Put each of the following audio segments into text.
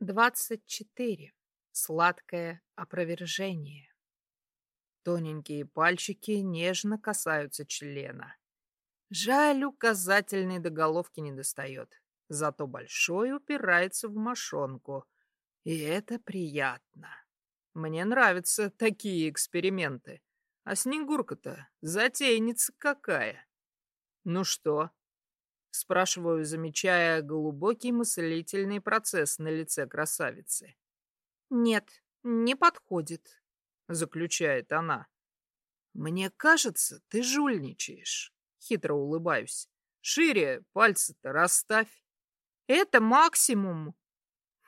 Двадцать четыре. Сладкое опровержение. Тоненькие пальчики нежно касаются члена. Жаль, указательный до головки не достает. Зато большой упирается в мошонку. И это приятно. Мне нравятся такие эксперименты. А Снегурка-то затейница какая. Ну что, Спрашиваю, замечая глубокий мыслительный процесс на лице красавицы. «Нет, не подходит», — заключает она. «Мне кажется, ты жульничаешь», — хитро улыбаюсь. «Шире пальцы-то расставь». «Это максимум».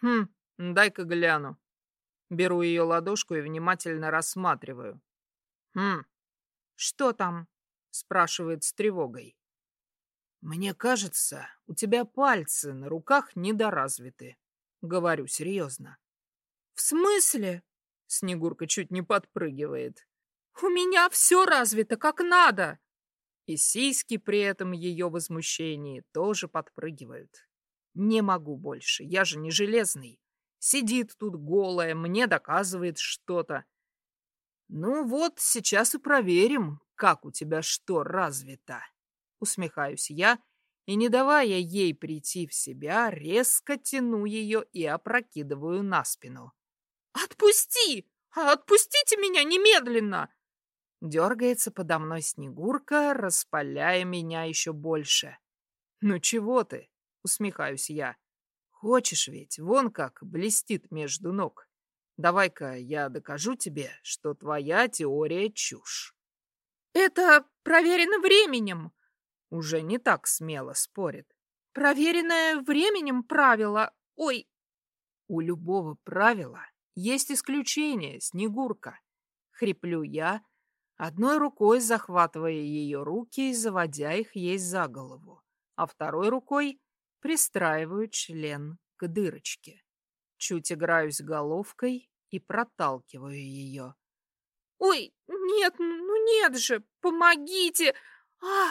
«Хм, дай-ка гляну». Беру ее ладошку и внимательно рассматриваю. «Хм, что там?» — спрашивает с тревогой. «Мне кажется, у тебя пальцы на руках недоразвиты», — говорю серьезно. «В смысле?» — Снегурка чуть не подпрыгивает. «У меня все развито как надо!» И сиськи при этом ее возмущении тоже подпрыгивают. «Не могу больше, я же не железный. Сидит тут голая, мне доказывает что-то. Ну вот, сейчас и проверим, как у тебя что развито». Усмехаюсь я и, не давая ей прийти в себя, резко тяну ее и опрокидываю на спину. «Отпусти! Отпустите меня немедленно!» Дергается подо мной Снегурка, распаляя меня еще больше. «Ну чего ты?» — усмехаюсь я. «Хочешь ведь, вон как блестит между ног. Давай-ка я докажу тебе, что твоя теория чушь». «Это проверено временем!» Уже не так смело спорит. Проверенное временем правило. Ой. У любого правила есть исключение, Снегурка. Хриплю я, одной рукой захватывая ее руки и заводя их ей за голову, а второй рукой пристраиваю член к дырочке. Чуть играюсь головкой и проталкиваю ее. «Ой, нет, ну нет же, помогите! А!»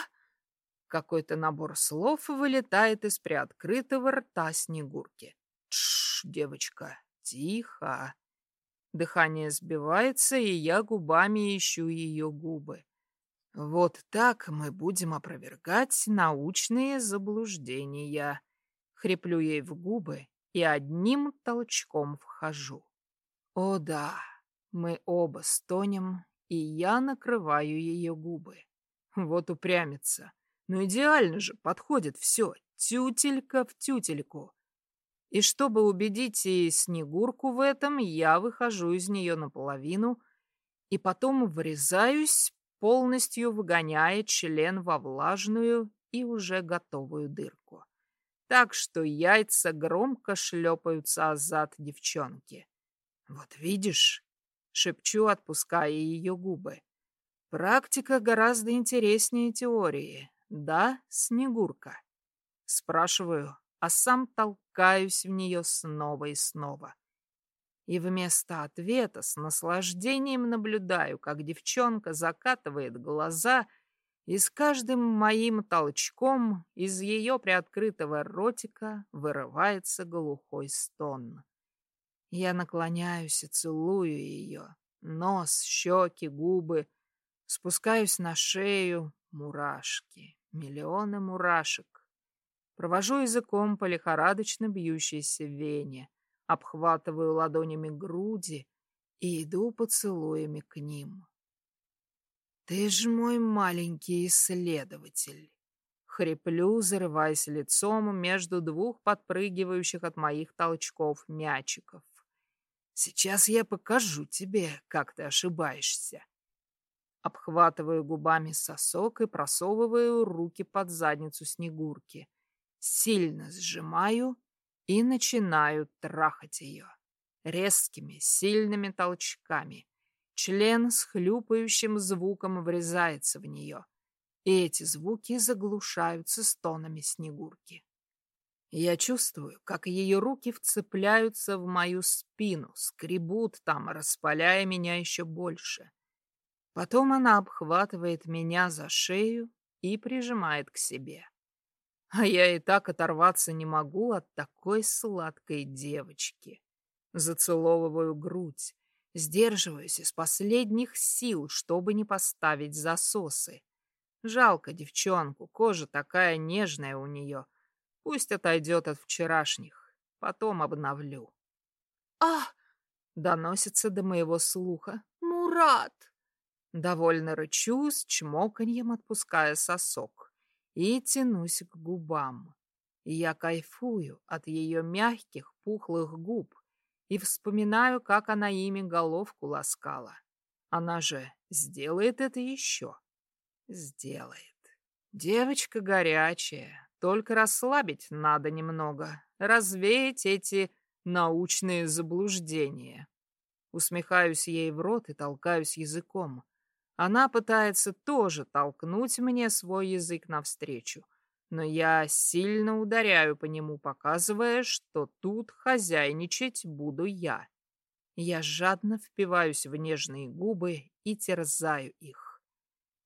Какой-то набор слов вылетает из приоткрытого рта Снегурки. Тш, девочка, тихо. Дыхание сбивается, и я губами ищу ее губы. Вот так мы будем опровергать научные заблуждения. Хриплю ей в губы и одним толчком вхожу. О да, мы оба стонем, и я накрываю ее губы. Вот упрямится. Ну идеально же, подходит все, тютелька в тютельку. И чтобы убедить и Снегурку в этом, я выхожу из нее наполовину и потом врезаюсь, полностью выгоняя член во влажную и уже готовую дырку. Так что яйца громко шлепаются о зад девчонки. «Вот видишь?» — шепчу, отпуская ее губы. «Практика гораздо интереснее теории. «Да, Снегурка?» Спрашиваю, а сам толкаюсь в нее снова и снова. И вместо ответа с наслаждением наблюдаю, как девчонка закатывает глаза, и с каждым моим толчком из ее приоткрытого ротика вырывается глухой стон. Я наклоняюсь и целую ее. Нос, щеки, губы. Спускаюсь на шею. Мурашки. Миллионы мурашек. Провожу языком по лихорадочно бьющейся вене, обхватываю ладонями груди и иду поцелуями к ним. «Ты ж мой маленький исследователь!» Хриплю, зарываясь лицом между двух подпрыгивающих от моих толчков мячиков. «Сейчас я покажу тебе, как ты ошибаешься!» Обхватываю губами сосок и просовываю руки под задницу Снегурки. Сильно сжимаю и начинаю трахать ее. Резкими, сильными толчками. Член с хлюпающим звуком врезается в нее. И эти звуки заглушаются стонами Снегурки. Я чувствую, как ее руки вцепляются в мою спину, скребут там, распаляя меня еще больше. Потом она обхватывает меня за шею и прижимает к себе. А я и так оторваться не могу от такой сладкой девочки. Зацеловываю грудь, сдерживаюсь из последних сил, чтобы не поставить засосы. Жалко девчонку, кожа такая нежная у нее. Пусть отойдет от вчерашних, потом обновлю. А! Доносится до моего слуха. Мурат! Довольно рычу, с чмоканьем отпуская сосок. И тянусь к губам. Я кайфую от ее мягких, пухлых губ и вспоминаю, как она ими головку ласкала. Она же сделает это еще. Сделает. Девочка горячая, только расслабить надо немного, развеять эти научные заблуждения. Усмехаюсь ей в рот и толкаюсь языком. Она пытается тоже толкнуть мне свой язык навстречу, но я сильно ударяю по нему, показывая, что тут хозяйничать буду я. Я жадно впиваюсь в нежные губы и терзаю их.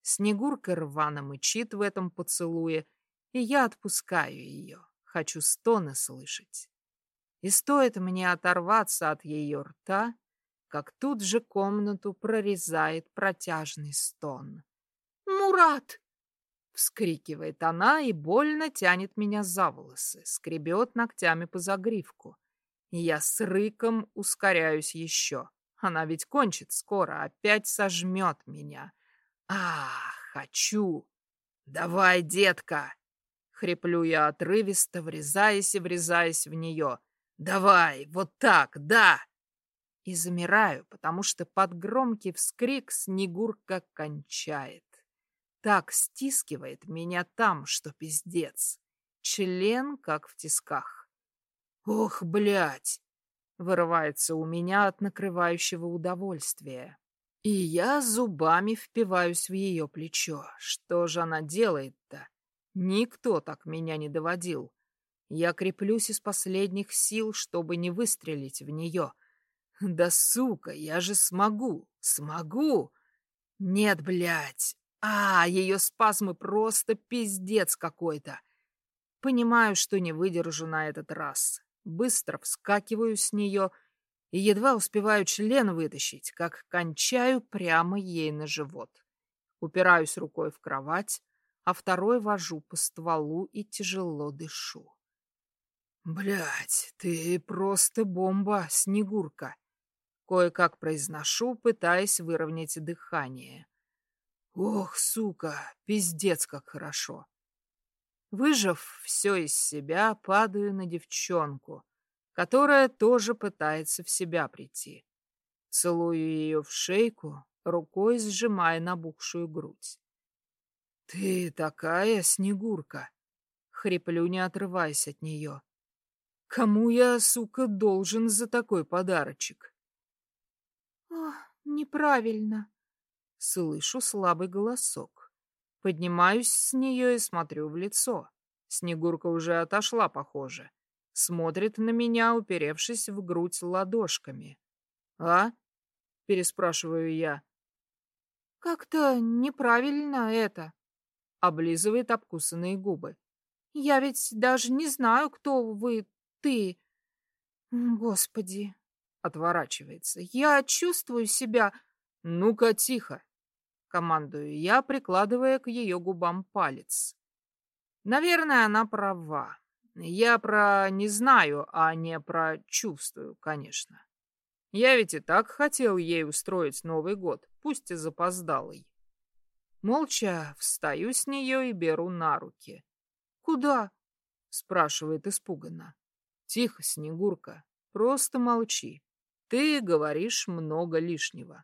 Снегурка рвано мычит в этом поцелуе, и я отпускаю ее, хочу стоны слышать. И стоит мне оторваться от ее рта, как тут же комнату прорезает протяжный стон. «Мурат!» — вскрикивает она и больно тянет меня за волосы, скребет ногтями по загривку. Я с рыком ускоряюсь еще. Она ведь кончит скоро, опять сожмет меня. Ах, хочу! Давай, детка! Хриплю я отрывисто, врезаясь и врезаясь в нее. Давай, вот так, да! И замираю, потому что под громкий вскрик Снегурка кончает. Так стискивает меня там, что пиздец. Член как в тисках. «Ох, блядь!» — вырывается у меня от накрывающего удовольствия. И я зубами впиваюсь в ее плечо. Что же она делает-то? Никто так меня не доводил. Я креплюсь из последних сил, чтобы не выстрелить в нее — да сука, я же смогу, смогу. Нет, блядь. А, ее спазмы просто пиздец какой-то. Понимаю, что не выдержу на этот раз. Быстро вскакиваю с нее и едва успеваю член вытащить, как кончаю прямо ей на живот. Упираюсь рукой в кровать, а второй вожу по стволу и тяжело дышу. Блядь, ты просто бомба, Снегурка. Кое-как произношу, пытаясь выровнять дыхание. Ох, сука, пиздец, как хорошо. Выжав все из себя, падаю на девчонку, которая тоже пытается в себя прийти. Целую ее в шейку, рукой сжимая набухшую грудь. «Ты такая снегурка!» — хриплю, не отрываясь от нее. «Кому я, сука, должен за такой подарочек?» Ох, неправильно. Слышу слабый голосок. Поднимаюсь с нее и смотрю в лицо. Снегурка уже отошла, похоже. Смотрит на меня, уперевшись в грудь ладошками. «А?» — переспрашиваю я. «Как-то неправильно это», — облизывает обкусанные губы. «Я ведь даже не знаю, кто вы, ты. Господи, Отворачивается. Я чувствую себя... Ну-ка, тихо. Командую я, прикладывая к ее губам палец. Наверное, она права. Я про не знаю, а не про чувствую, конечно. Я ведь и так хотел ей устроить Новый год, пусть и запоздалый. Молча встаю с нее и беру на руки. «Куда?» — спрашивает испуганно. «Тихо, Снегурка, просто молчи. Ты говоришь много лишнего.